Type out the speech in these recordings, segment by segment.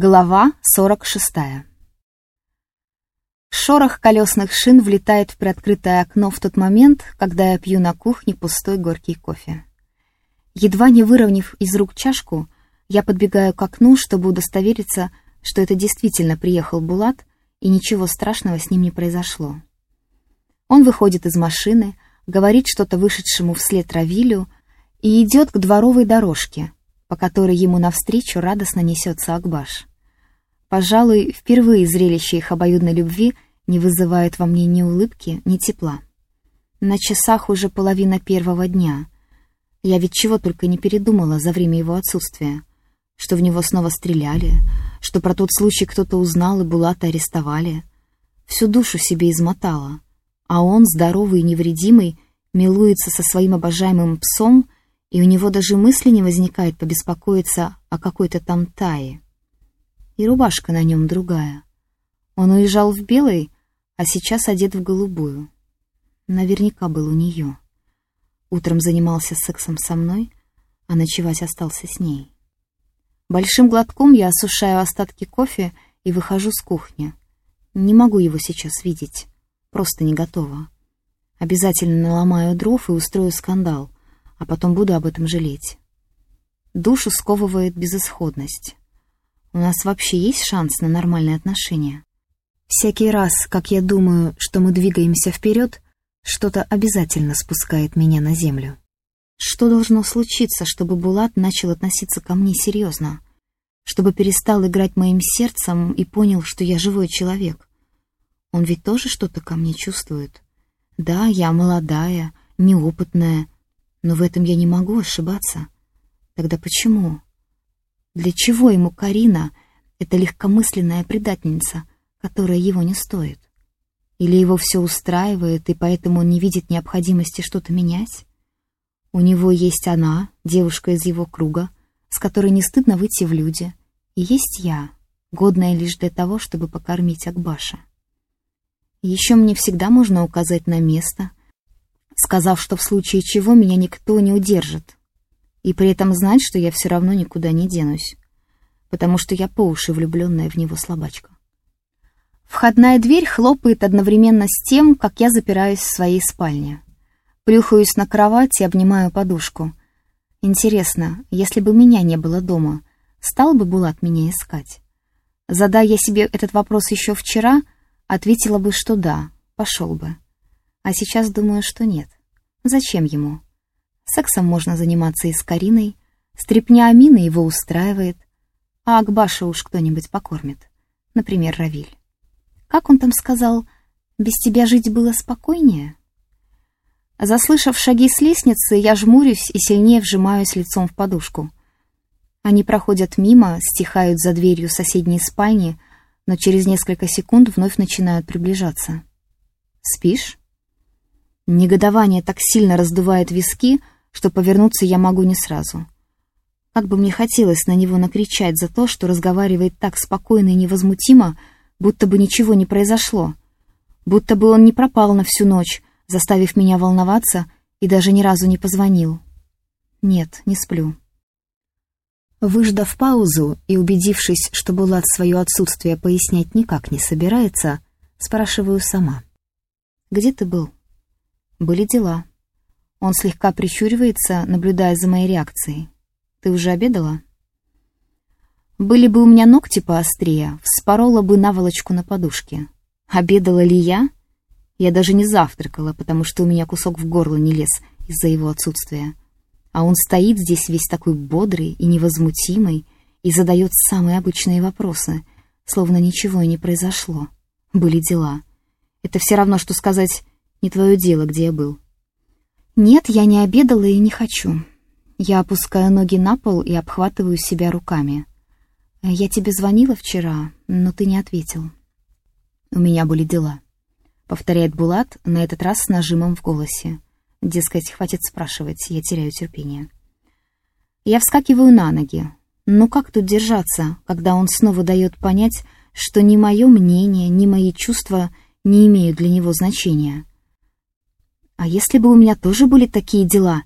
Глава 46. Шорох колесных шин влетает в приоткрытое окно в тот момент, когда я пью на кухне пустой горький кофе. Едва не выровняв из рук чашку, я подбегаю к окну, чтобы удостовериться, что это действительно приехал Булат, и ничего страшного с ним не произошло. Он выходит из машины, говорит что-то вышедшему вслед Равилю и идет к дворовой дорожке, по которой ему навстречу радостно несется Акбаш. Пожалуй, впервые зрелище их обоюдной любви не вызывает во мне ни улыбки, ни тепла. На часах уже половина первого дня. Я ведь чего только не передумала за время его отсутствия. Что в него снова стреляли, что про тот случай кто-то узнал и Булата арестовали. Всю душу себе измотала. А он, здоровый и невредимый, милуется со своим обожаемым псом, и у него даже мысли не возникает побеспокоиться о какой-то там тае и рубашка на нем другая. Он уезжал в белый, а сейчас одет в голубую. Наверняка был у нее. Утром занимался сексом со мной, а ночевать остался с ней. Большим глотком я осушаю остатки кофе и выхожу с кухни. Не могу его сейчас видеть, просто не готова. Обязательно наломаю дров и устрою скандал, а потом буду об этом жалеть. Душу сковывает безысходность. У нас вообще есть шанс на нормальные отношения? Всякий раз, как я думаю, что мы двигаемся вперед, что-то обязательно спускает меня на землю. Что должно случиться, чтобы Булат начал относиться ко мне серьезно? Чтобы перестал играть моим сердцем и понял, что я живой человек? Он ведь тоже что-то ко мне чувствует. Да, я молодая, неопытная, но в этом я не могу ошибаться. Тогда почему? Для чего ему Карина, эта легкомысленная предательница, которая его не стоит? Или его все устраивает, и поэтому он не видит необходимости что-то менять? У него есть она, девушка из его круга, с которой не стыдно выйти в люди, и есть я, годная лишь для того, чтобы покормить Акбаша. Еще мне всегда можно указать на место, сказав, что в случае чего меня никто не удержит, и при этом знать, что я все равно никуда не денусь, потому что я по уши влюбленная в него слабачка. Входная дверь хлопает одновременно с тем, как я запираюсь в своей спальне. Плюхаюсь на кровать и обнимаю подушку. Интересно, если бы меня не было дома, стал бы Булат меня искать? Задая я себе этот вопрос еще вчера, ответила бы, что да, пошел бы. А сейчас думаю, что нет. Зачем ему? Сексом можно заниматься и с Кариной. Стрепня Амины его устраивает. А Акбаша уж кто-нибудь покормит. Например, Равиль. Как он там сказал, без тебя жить было спокойнее? Заслышав шаги с лестницы, я жмурюсь и сильнее вжимаюсь лицом в подушку. Они проходят мимо, стихают за дверью соседней спальни, но через несколько секунд вновь начинают приближаться. «Спишь?» Негодование так сильно раздувает виски, что повернуться я могу не сразу. Как бы мне хотелось на него накричать за то, что разговаривает так спокойно и невозмутимо, будто бы ничего не произошло, будто бы он не пропал на всю ночь, заставив меня волноваться и даже ни разу не позвонил. Нет, не сплю. Выждав паузу и убедившись, что Булат свое отсутствие пояснять никак не собирается, спрашиваю сама. «Где ты был?» «Были дела», он слегка прищуривается, наблюдая за моей реакцией. «Ты уже обедала?» Были бы у меня ногти поострее, вспорола бы наволочку на подушке. Обедала ли я? Я даже не завтракала, потому что у меня кусок в горло не лез из-за его отсутствия. А он стоит здесь весь такой бодрый и невозмутимый и задает самые обычные вопросы, словно ничего и не произошло. Были дела. Это все равно, что сказать «не твое дело, где я был». Нет, я не обедала и не хочу. Я опускаю ноги на пол и обхватываю себя руками. Я тебе звонила вчера, но ты не ответил. У меня были дела. Повторяет Булат, на этот раз с нажимом в голосе. Дескать, хватит спрашивать, я теряю терпение. Я вскакиваю на ноги. Но как тут держаться, когда он снова дает понять, что ни мое мнение, ни мои чувства не имеют для него значения? А если бы у меня тоже были такие дела?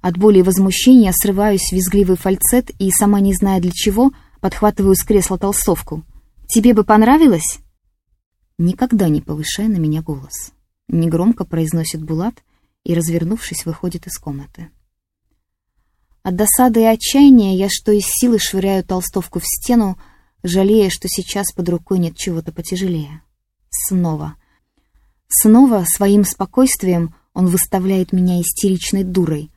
От боли и возмущения срываюсь в визгливый фальцет и, сама не зная для чего, подхватываю с кресла толстовку. «Тебе бы понравилось?» «Никогда не повышай на меня голос», — негромко произносит Булат и, развернувшись, выходит из комнаты. От досады и отчаяния я что из силы швыряю толстовку в стену, жалея, что сейчас под рукой нет чего-то потяжелее. Снова. Снова своим спокойствием он выставляет меня истеричной дурой,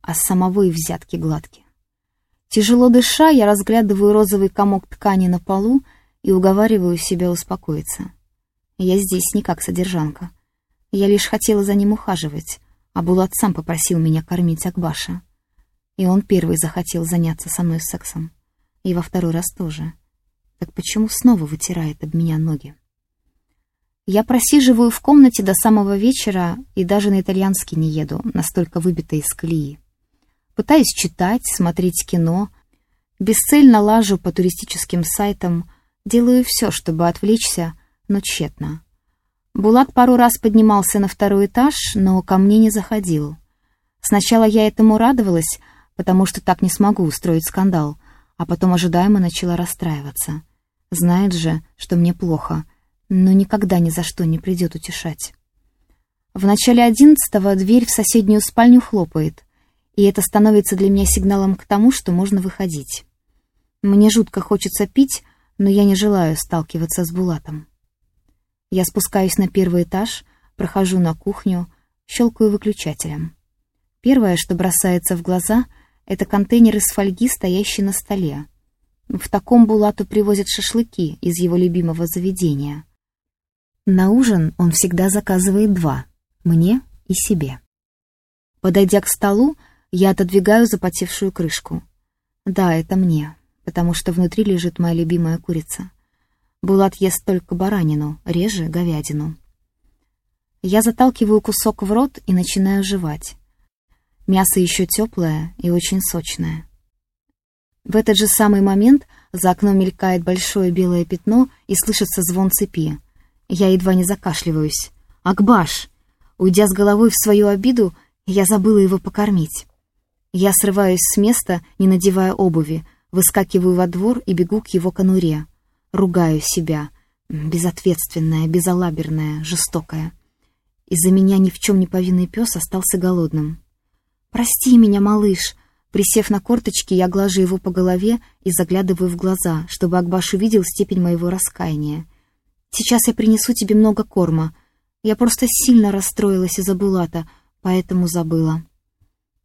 а самого и взятки гладки. Тяжело дыша, я разглядываю розовый комок ткани на полу и уговариваю себя успокоиться. Я здесь не как содержанка. Я лишь хотела за ним ухаживать, а Булат сам попросил меня кормить Акбаша. И он первый захотел заняться со мной сексом. И во второй раз тоже. Так почему снова вытирает об меня ноги? Я просиживаю в комнате до самого вечера и даже на итальянский не еду, настолько выбита из колеи. Пытаюсь читать, смотреть кино, бесцельно лажу по туристическим сайтам, делаю все, чтобы отвлечься, но тщетно. Булат пару раз поднимался на второй этаж, но ко мне не заходил. Сначала я этому радовалась, потому что так не смогу устроить скандал, а потом ожидаемо начала расстраиваться. Знает же, что мне плохо, но никогда ни за что не придет утешать. В начале одиннадцатого дверь в соседнюю спальню хлопает, и это становится для меня сигналом к тому, что можно выходить. Мне жутко хочется пить, но я не желаю сталкиваться с Булатом. Я спускаюсь на первый этаж, прохожу на кухню, щелкаю выключателем. Первое, что бросается в глаза, это контейнер из фольги, стоящий на столе. В таком Булату привозят шашлыки из его любимого заведения. На ужин он всегда заказывает два — мне и себе. Подойдя к столу, я отодвигаю запотевшую крышку. Да, это мне, потому что внутри лежит моя любимая курица — Булат ест только баранину, реже говядину. Я заталкиваю кусок в рот и начинаю жевать. Мясо еще теплое и очень сочное. В этот же самый момент за окном мелькает большое белое пятно и слышится звон цепи. Я едва не закашливаюсь. «Акбаш!» Уйдя с головой в свою обиду, я забыла его покормить. Я срываюсь с места, не надевая обуви, выскакиваю во двор и бегу к его конуре. Ругаю себя. Безответственная, безалаберная, жестокая. Из-за меня ни в чем не повинный пес остался голодным. «Прости меня, малыш!» Присев на корточки, я глажу его по голове и заглядываю в глаза, чтобы Акбаш увидел степень моего раскаяния. «Сейчас я принесу тебе много корма. Я просто сильно расстроилась из-за Булата, поэтому забыла».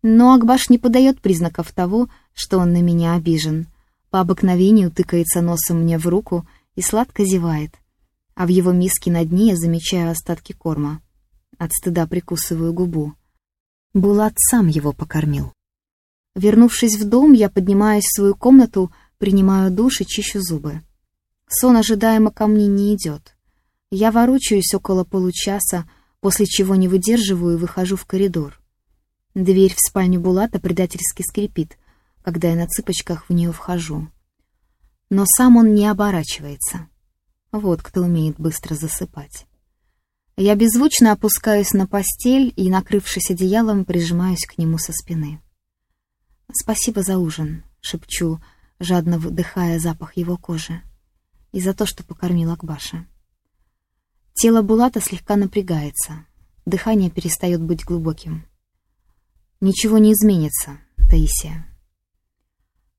Но Акбаш не подает признаков того, что он на меня обижен по обыкновению тыкается носом мне в руку и сладко зевает, а в его миске на дне я замечаю остатки корма. От стыда прикусываю губу. Булат сам его покормил. Вернувшись в дом, я поднимаюсь в свою комнату, принимаю душ и чищу зубы. Сон ожидаемо ко мне не идет. Я ворочаюсь около получаса, после чего не выдерживаю и выхожу в коридор. Дверь в спальню Булата предательски скрипит — когда я на цыпочках в нее вхожу. Но сам он не оборачивается. Вот кто умеет быстро засыпать. Я беззвучно опускаюсь на постель и, накрывшись одеялом, прижимаюсь к нему со спины. «Спасибо за ужин», — шепчу, жадно вдыхая запах его кожи, и за то, что покормил Акбаша. Тело Булата слегка напрягается, дыхание перестает быть глубоким. «Ничего не изменится, Таисия»,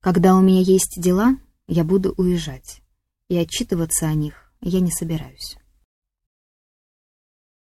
когда у меня есть дела, я буду уезжать, и отчитываться о них я не собираюсь.